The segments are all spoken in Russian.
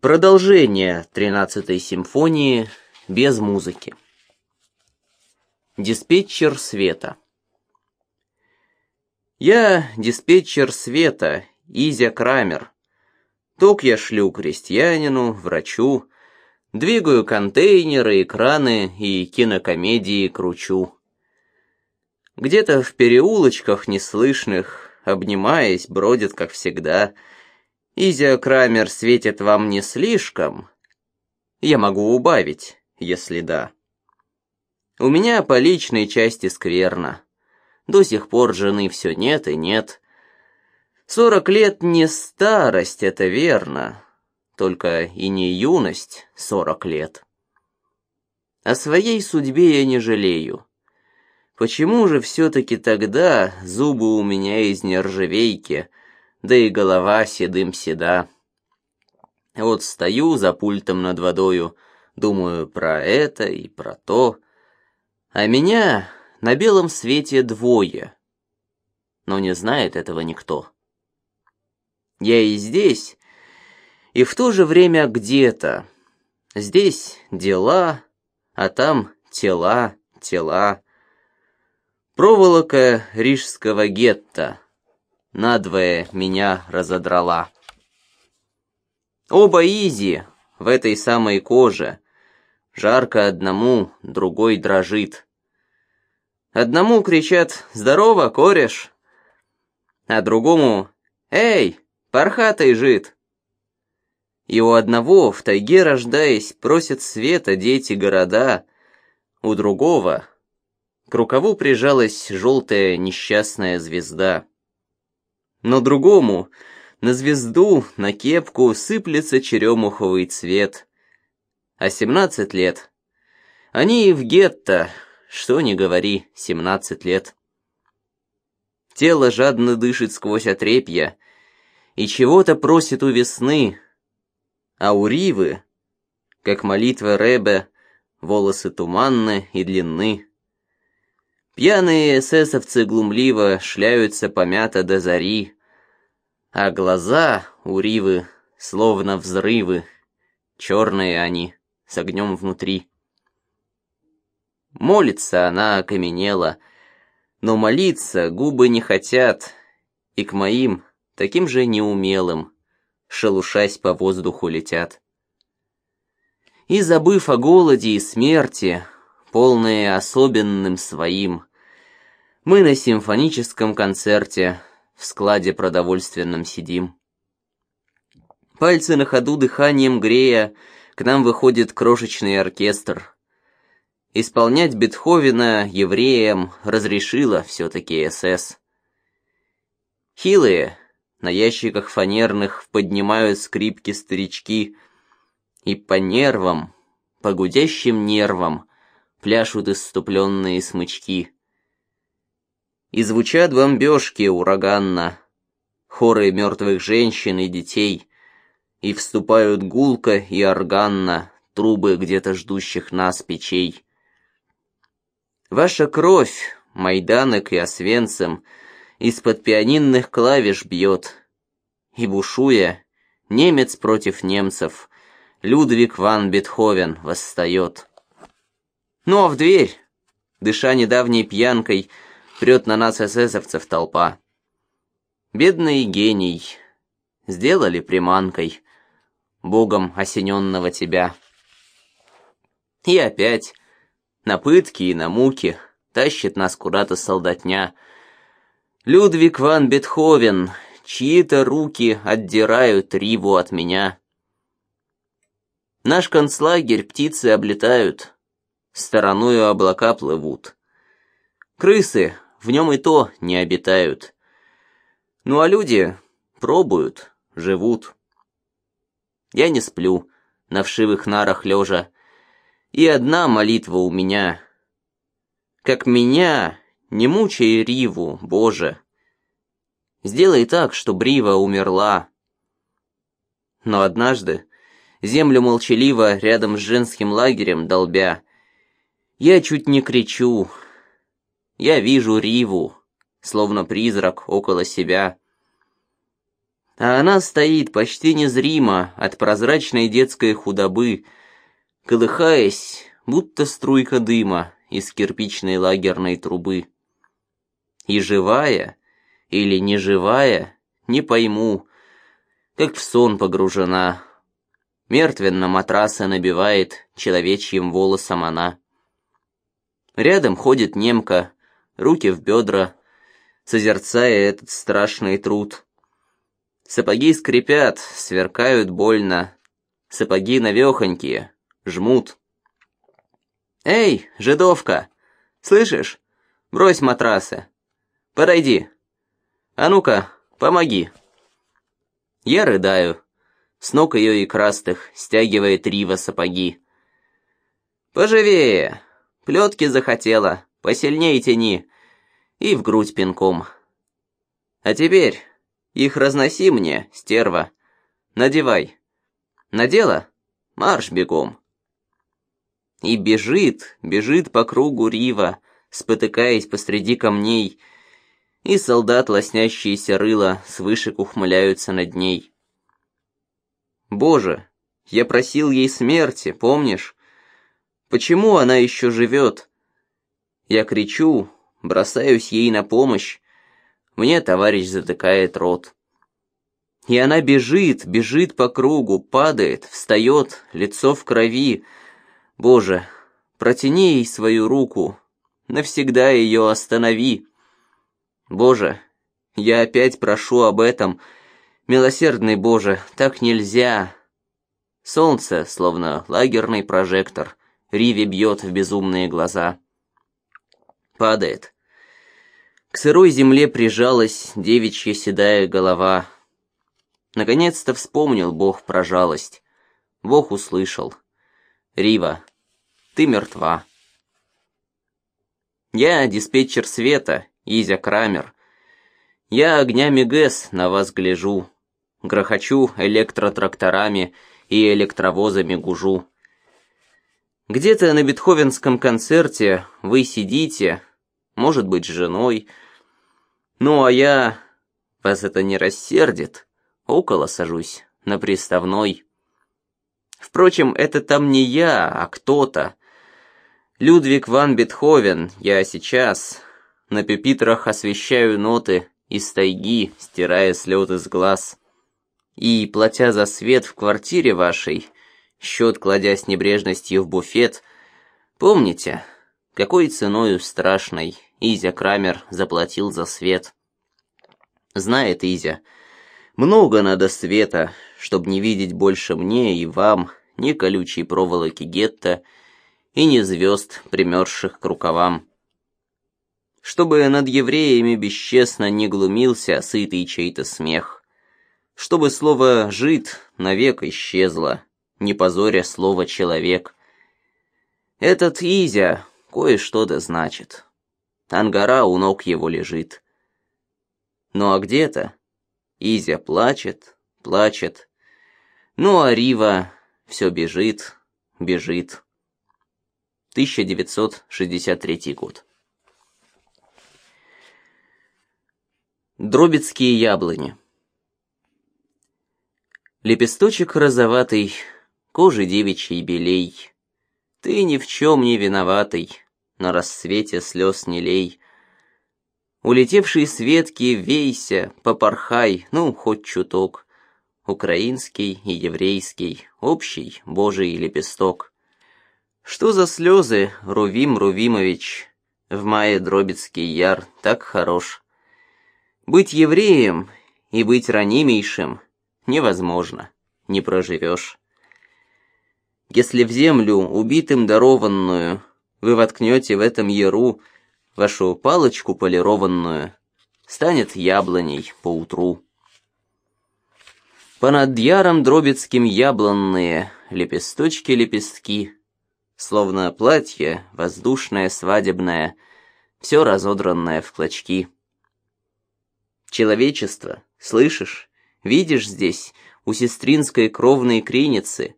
Продолжение 13-й симфонии без музыки. Диспетчер света. Я диспетчер света, Изя Крамер. Ток я шлю крестьянину, врачу, двигаю контейнеры, экраны и кинокомедии кручу. Где-то в переулочках неслышных, обнимаясь, бродят, как всегда, — Изя Крамер светит вам не слишком? Я могу убавить, если да. У меня по личной части скверно. До сих пор жены все нет и нет. Сорок лет не старость, это верно. Только и не юность сорок лет. О своей судьбе я не жалею. Почему же все-таки тогда зубы у меня из нержавейки, да и голова седым седа. Вот стою за пультом над водою, думаю про это и про то, а меня на белом свете двое, но не знает этого никто. Я и здесь, и в то же время где-то. Здесь дела, а там тела, тела. Проволока рижского гетто — надвое меня разодрала. Оба изи в этой самой коже. Жарко одному, другой дрожит. Одному кричат «Здорово, кореш!», а другому «Эй, пархатый жид!». И у одного, в тайге рождаясь, просят света дети города, у другого к рукаву прижалась желтая несчастная звезда но другому на звезду, на кепку сыплется черемуховый цвет. А семнадцать лет. Они и в гетто, что ни говори, семнадцать лет. Тело жадно дышит сквозь отрепья и чего-то просит у весны, а у Ривы, как молитва Ребе, волосы туманны и длинны. Пьяные эсэсовцы глумливо шляются помято до зари, а глаза у Ривы словно взрывы, черные они, с огнем внутри. Молится она окаменела, но молиться губы не хотят, и к моим, таким же неумелым, шелушась по воздуху летят. И забыв о голоде и смерти, полные особенным своим, мы на симфоническом концерте в складе продовольственном сидим. Пальцы на ходу дыханием грея, к нам выходит крошечный оркестр. Исполнять Бетховена евреям разрешила все-таки СС. Хилые, на ящиках фанерных поднимают скрипки старички, и по нервам, по гудящим нервам пляшут иступленные смычки. И звучат бомбежки ураганно, хоры мертвых женщин и детей, и вступают гулко и органно трубы где-то ждущих нас печей. Ваша кровь, майданок и освенцем, из-под пианинных клавиш бьет, и бушуя, немец против немцев, Людвиг ван Бетховен восстает. Ну а в дверь, дыша недавней пьянкой, прет на нас эсэсовцев толпа. Бедный гений, сделали приманкой, богом осененного тебя. И опять, на пытки и на муки, тащит нас куда-то солдатня. Людвиг ван Бетховен, чьи-то руки отдирают Риву от меня. Наш концлагерь птицы облетают, стороною облака плывут. Крысы в нем и то не обитают. Ну а люди пробуют, живут. Я не сплю, на вшивых нарах лежа, и одна молитва у меня. Как меня, не мучай Риву, Боже. Сделай так, чтобы Рива умерла. Но однажды, землю молчаливо рядом с женским лагерем долбя, я чуть не кричу, я вижу Риву, словно призрак около себя. А она стоит почти незримо от прозрачной детской худобы, колыхаясь, будто струйка дыма из кирпичной лагерной трубы. И живая или не живая, не пойму, как в сон погружена. Мертвенно матраса набивает человечьим волосом она. Рядом ходит немка, руки в бедра, созерцая этот страшный труд. Сапоги скрипят, сверкают больно, сапоги навехонькие, жмут. «Эй, жидовка! Слышишь? Брось матрасы! Подойди! А ну-ка, помоги!» Я рыдаю. С ног ее и крастых стягивает Рива сапоги. «Поживее! Плетки захотела, посильнее тяни!» И в грудь пинком. «А теперь их разноси мне, стерва. Надевай. Надела? Марш бегом!» И бежит, бежит по кругу Рива, спотыкаясь посреди камней, и солдат, лоснящиеся рыла, свыше ухмыляются над ней. Боже, я просил ей смерти, помнишь? Почему она еще живет? Я кричу, бросаюсь ей на помощь. Мне товарищ затыкает рот. И она бежит, бежит по кругу, падает, встает, лицо в крови. Боже, протяни ей свою руку, навсегда ее останови. Боже, я опять прошу об этом, — Милосердный Боже, так нельзя. Солнце, словно лагерный прожектор, Риве бьет в безумные глаза. Падает. К сырой земле прижалась девичья седая голова. Наконец-то вспомнил Бог про жалость. Бог услышал. Рива, ты мертва. Я диспетчер света, Изя Крамер. Я огнями ГЭС на вас гляжу. Грохочу электротракторами и электровозами гужу. Где-то на бетховенском концерте вы сидите, может быть, женой. Ну, а я... Вас это не рассердит. Около сажусь, на приставной. Впрочем, это там не я, а кто-то. Людвиг ван Бетховен, я сейчас. На пепитрах освещаю ноты из тайги, стирая слезы с глаз и, платя за свет в квартире вашей, счет кладя с небрежностью в буфет, помните, какой ценою страшной Изя Крамер заплатил за свет. Знает Изя, много надо света, чтобы не видеть больше мне и вам ни колючей проволоки гетто и ни звезд, примерзших к рукавам. Чтобы над евреями бесчестно не глумился сытый чей-то смех чтобы слово «жид» навек исчезло, не позоря слово «человек». Этот Изя кое-что да значит. Ангара у ног его лежит. Ну а где-то Изя плачет, плачет. Ну а Рива все бежит, бежит. 1963 год. Дробицкие яблони. Лепесточек розоватый, кожи девичьей белей. Ты ни в чем не виноватый, на рассвете слез не лей. Улетевший с ветки вейся, попорхай, ну, хоть чуток. Украинский и еврейский, общий божий лепесток. Что за слезы, Рувим Рувимович, в мае Дробицкий яр так хорош. Быть евреем и быть ранимейшим — невозможно, не проживешь. Если в землю, убитым дарованную, вы воткнете в этом яру вашу палочку полированную, станет яблоней поутру. Понад яром дробицким яблонные лепесточки-лепестки, словно платье воздушное свадебное, все разодранное в клочки. Человечество, слышишь? Видишь здесь, у сестринской кровной криницы,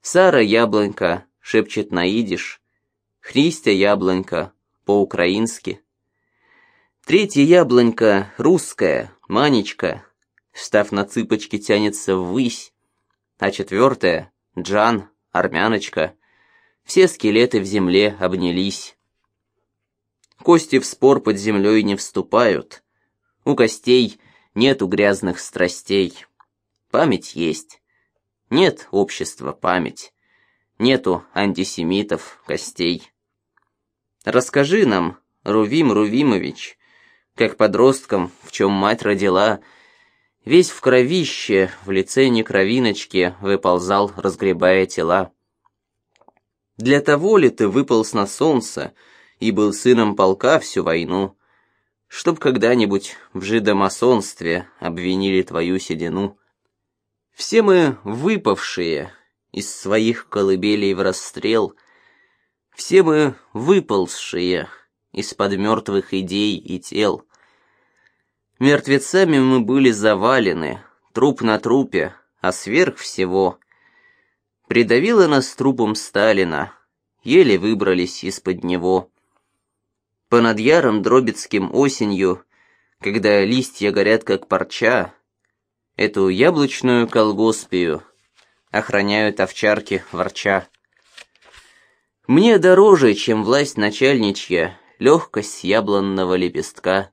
Сара яблонька шепчет на идиш, Христя яблонька по-украински. Третья яблонька русская, Манечка, став на цыпочки, тянется ввысь. А четвертая, Джан, армяночка, все скелеты в земле обнялись. Кости в спор под землей не вступают. У костей нету грязных страстей. Память есть. Нет общества память. Нету антисемитов костей. Расскажи нам, Рувим Рувимович, как подросткам, в чем мать родила, весь в кровище, в лице некровиночки выползал, разгребая тела. Для того ли ты выполз на солнце и был сыном полка всю войну, чтоб когда-нибудь в жидомасонстве обвинили твою седину? Все мы выпавшие из своих колыбелей в расстрел, все мы выползшие из-под мертвых идей и тел. Мертвецами мы были завалены, труп на трупе, а сверх всего придавило нас трупом Сталина, еле выбрались из-под него. Понад яром дробицким осенью, когда листья горят как парча, эту яблочную колгоспию охраняют овчарки ворча. Мне дороже, чем власть начальничья, легкость яблонного лепестка.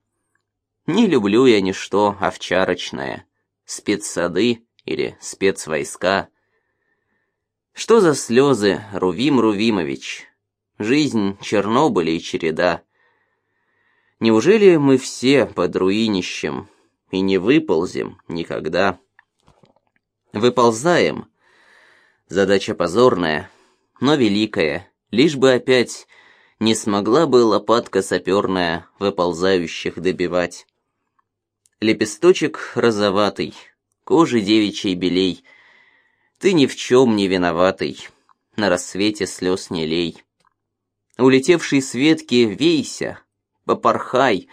Не люблю я ничто овчарочное, спецсады или спецвойска. Что за слезы, Рувим Рувимович? Жизнь Чернобыля и череда. Неужели мы все под руинищем и не выползем никогда? Выползаем. Задача позорная, но великая, лишь бы опять не смогла бы лопатка саперная выползающих добивать. Лепесточек розоватый, кожи девичьей белей, ты ни в чем не виноватый, на рассвете слез не лей. Улетевший с ветки вейся, попорхай,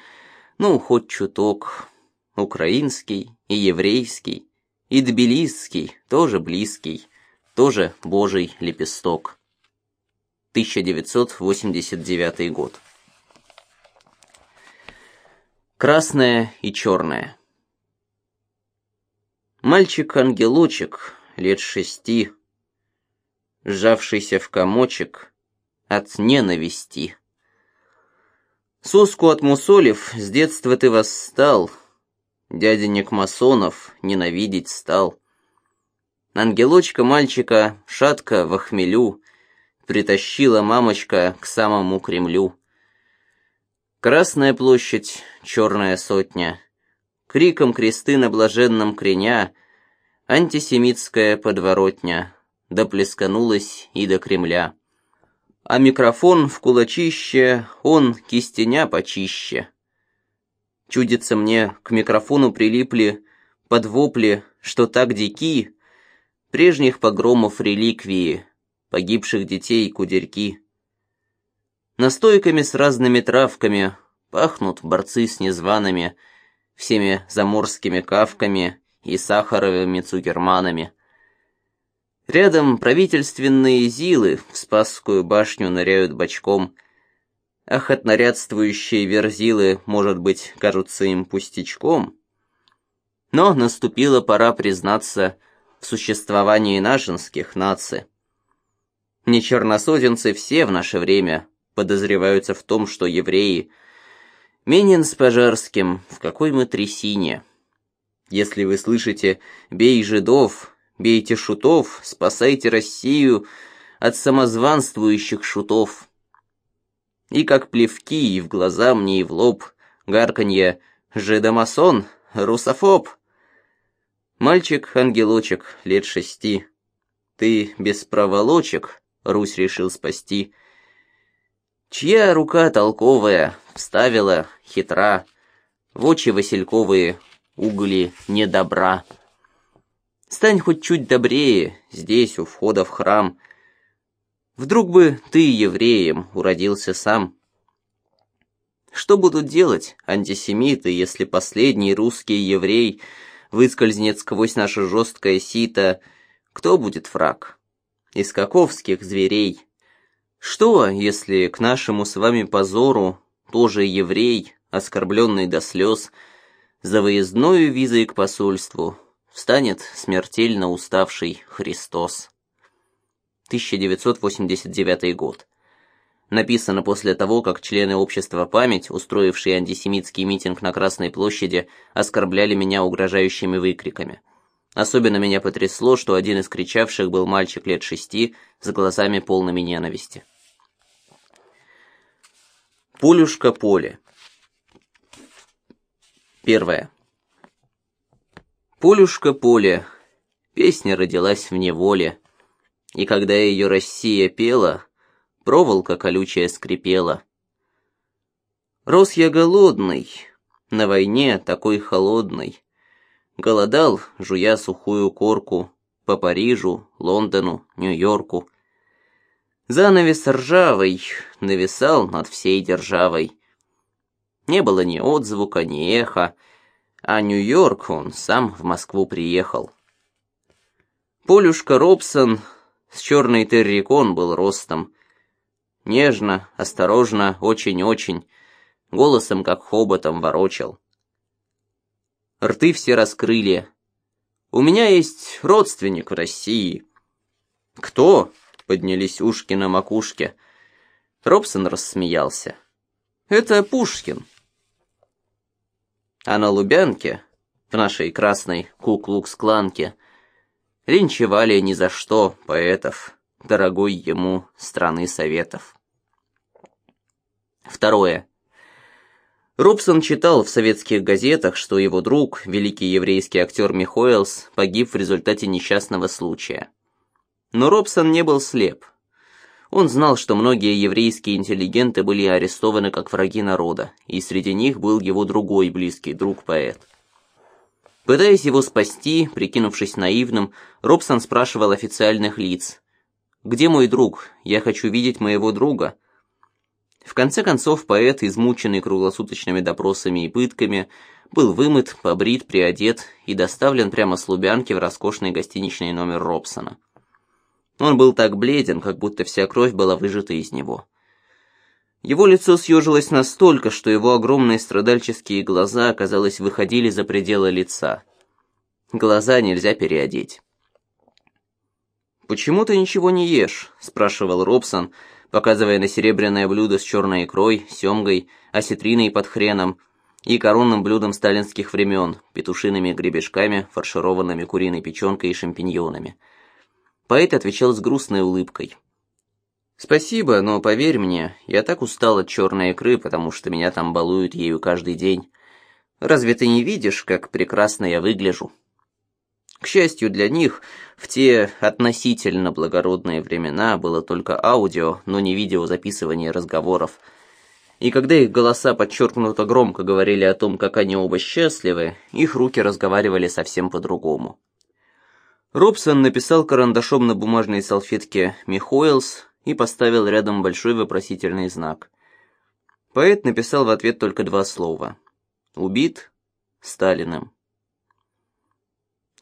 ну, хоть чуток, украинский и еврейский, и тбилисский, тоже близкий, тоже божий лепесток. 1989 год. Красное и черное. Мальчик-ангелочек лет шести, сжавшийся в комочек от ненависти. Соску отмусолив, с детства ты восстал, дяденек масонов ненавидеть стал. Ангелочка мальчика шатко в хмелю, притащила мамочка к самому Кремлю. Красная площадь, черная сотня, криком кресты на блаженном креня, антисемитская подворотня, доплесканулась и до Кремля. А микрофон в кулачище, он кистеня почище. Чудится мне, к микрофону прилипли под вопли, что так дики, прежних погромов реликвии, погибших детей кудерьки. Настойками с разными травками пахнут борцы с незваными, всеми заморскими кавками и сахаровыми цукерманами. Рядом правительственные зилы в Спасскую башню ныряют бочком. Ах, отнарядствующие верзилы, может быть, кажутся им пустячком. Но наступила пора признаться в существовании нашинских наций. Не черносотенцы все в наше время подозреваются в том, что евреи. Менин с Пожарским, в какой мы трясине. Если вы слышите «бей жидов», «бейте шутов», «спасайте Россию» от самозванствующих шутов. И как плевки и в глаза мне и в лоб, гарканье «жидомасон», «русофоб». Мальчик-ангелочек лет шести, ты без проволочек, Русь решил спасти. Чья рука толковая, вставила, хитра, в очи васильковые угли недобра. Стань хоть чуть добрее, здесь, у входа в храм. Вдруг бы ты евреем уродился сам. Что будут делать антисемиты, если последний русский еврей выскользнет сквозь наше жесткое сито? Кто будет враг? Из каковских зверей. Что, если к нашему с вами позору тоже еврей, оскорбленный до слез, за выездную визой к посольству встанет смертельно уставший Христос. 1989 год. Написано после того, как члены общества «Память», устроившие антисемитский митинг на Красной площади, оскорбляли меня угрожающими выкриками. Особенно меня потрясло, что один из кричавших был мальчик лет шести с глазами полными ненависти. Полюшка поле. Первое. Полюшка поле. Песня родилась в неволе. И когда ее Россия пела, проволока колючая скрипела. Рос я голодный, на войне такой холодной. Голодал, жуя сухую корку, по Парижу, Лондону, Нью-Йорку. Занавес ржавый нависал над всей державой. Не было ни отзвука, ни эха, а Нью-Йорк он сам в Москву приехал. Полюшка Робсон с черной террикон был ростом. Нежно, осторожно, очень-очень, голосом как хоботом ворочал. Рты все раскрыли. «У меня есть родственник в России». «Кто?» — поднялись ушки на макушке. Робсон рассмеялся. «Это Пушкин». А на Лубянке, в нашей красной куклукс-кланке, линчевали ни за что поэтов, дорогой ему страны советов. Второе. Робсон читал в советских газетах, что его друг, великий еврейский актер Михоэлс, погиб в результате несчастного случая. Но Робсон не был слеп. Он знал, что многие еврейские интеллигенты были арестованы как враги народа, и среди них был его другой близкий друг-поэт. Пытаясь его спасти, прикинувшись наивным, Робсон спрашивал официальных лиц. «Где мой друг? Я хочу видеть моего друга». В конце концов, поэт, измученный круглосуточными допросами и пытками, был вымыт, побрит, приодет и доставлен прямо с Лубянки в роскошный гостиничный номер Робсона. Он был так бледен, как будто вся кровь была выжата из него. Его лицо съежилось настолько, что его огромные страдальческие глаза, казалось, выходили за пределы лица. Глаза нельзя переодеть. «Почему ты ничего не ешь?» – спрашивал Робсон, показывая на серебряное блюдо с черной икрой, семгой, осетриной под хреном и коронным блюдом сталинских времен, петушиными гребешками, фаршированными куриной печенкой и шампиньонами. Поэт отвечал с грустной улыбкой – «Спасибо, но поверь мне, я так устал от черной икры, потому что меня там балуют ею каждый день. Разве ты не видишь, как прекрасно я выгляжу?» К счастью для них, в те относительно благородные времена было только аудио, но не видеозаписывание разговоров. И когда их голоса подчеркнуто громко говорили о том, как они оба счастливы, их руки разговаривали совсем по-другому. Робсон написал карандашом на бумажной салфетке «Михоэлс», и поставил рядом большой вопросительный знак. Поэт написал в ответ только два слова. «Убит Сталиным».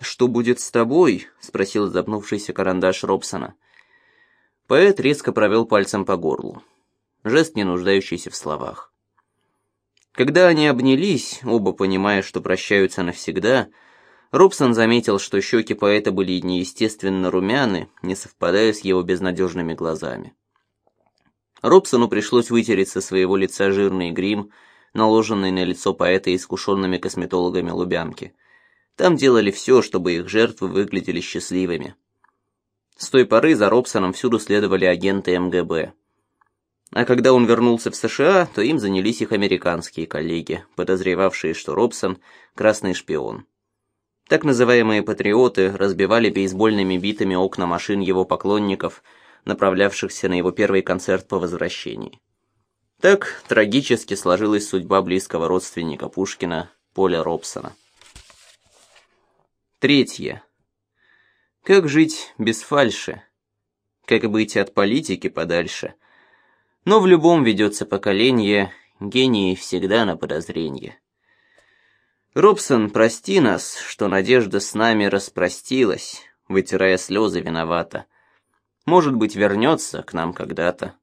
«Что будет с тобой?» — спросил запнувшийся карандаш Робсона. Поэт резко провел пальцем по горлу. Жест, не нуждающийся в словах. Когда они обнялись, оба понимая, что прощаются навсегда, — Робсон заметил, что щеки поэта были неестественно румяны, не совпадая с его безнадежными глазами. Робсону пришлось вытереть со своего лица жирный грим, наложенный на лицо поэта искушенными косметологами Лубянки. Там делали все, чтобы их жертвы выглядели счастливыми. С той поры за Робсоном всюду следовали агенты МГБ. А когда он вернулся в США, то им занялись их американские коллеги, подозревавшие, что Робсон – красный шпион. Так называемые патриоты разбивали бейсбольными битами окна машин его поклонников, направлявшихся на его первый концерт по возвращении. Так трагически сложилась судьба близкого родственника Пушкина, Поля Робсона. Третье. Как жить без фальши? Как быть от политики подальше? Но в любом ведется поколение, гении всегда на подозрение. «Робсон, прости нас, что надежда с нами распростилась», вытирая слезы виновата. «Может быть, вернется к нам когда-то».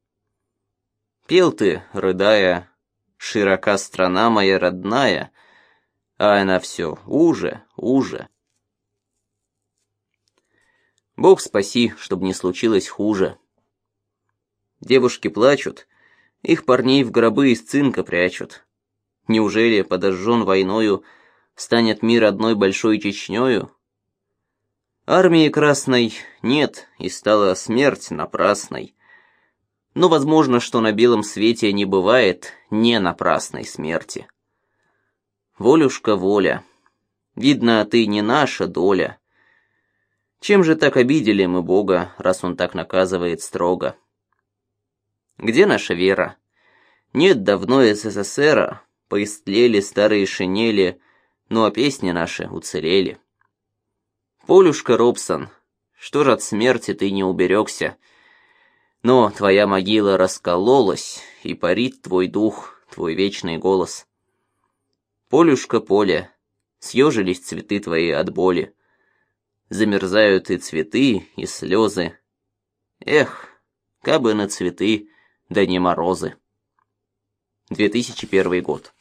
Пел ты, рыдая, «Широка страна моя родная», а она все уже, уже. Бог спаси, чтобы не случилось хуже. Девушки плачут, их парней в гробы из цинка прячут. Неужели, подожжен войною, станет мир одной большой Чечнёю? Армии красной нет, и стала смерть напрасной. Но возможно, что на белом свете не бывает не напрасной смерти. Волюшка, воля, видно, ты не наша доля. Чем же так обидели мы Бога, раз Он так наказывает строго? Где наша вера? Нет давно СССРа, поистлели старые шинели, ну а песни наши уцелели. Полюшка Робсон, что же от смерти ты не уберегся? Но твоя могила раскололась, и парит твой дух, твой вечный голос. Полюшка поле, съежились цветы твои от боли. Замерзают и цветы, и слезы. Эх, кабы на цветы, да не морозы. 2001 год.